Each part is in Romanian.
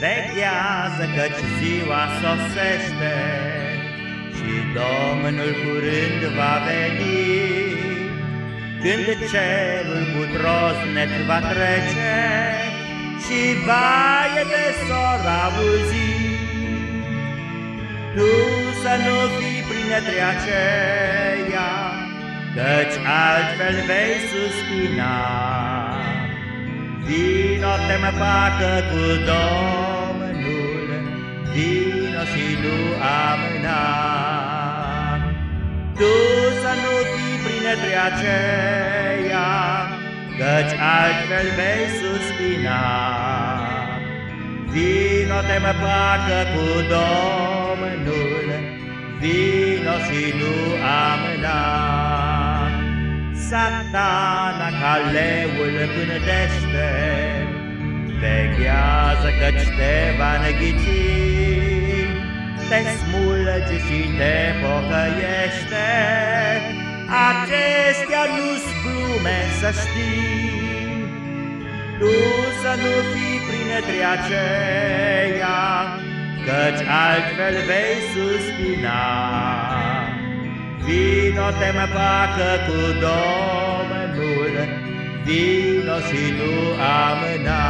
Veghează căci ziua sosește Și Domnul curând va veni. Când cerul cu trosnet va trece Și vaie de sor auzi Tu să nu fii printre aceia Căci altfel vei suspina Vino te mă facă cu Domnul, vino și nu amâna. Tu să nu fii printre aceia, căci altfel vei suspina. Vino te mă facă cu Domnul, vino și nu amâna. Satana ca leul pânătește, Veghează căci te va neghici, Te smulge și te pocăiește, Acestea nu-s glume să știi, Tu să nu fii printre aceia, Căci altfel vei suspina. Vino te mă facă cu Domnul, vino și nu amâna.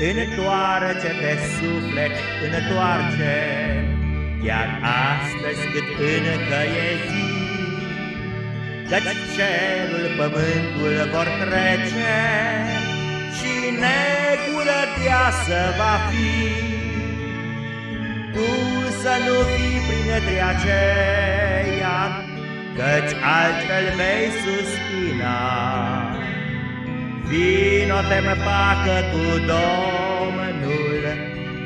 Întoarce-te suflet, întoarce, Chiar astăzi cât încă e zi, Căci cerul, pământul vor trece Și negură deasă va fi. Tu să nu fii printre aceia, Căci altfel vei suspina. Vino te mă facă cu Domnul,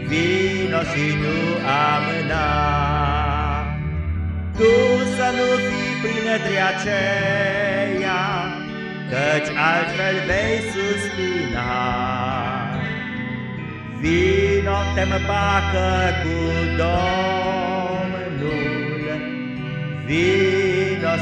Vino și nu amâna să nu fii printre aceia, Căci altfel vei suspina. Vino, te împacă cu Domnul, Vino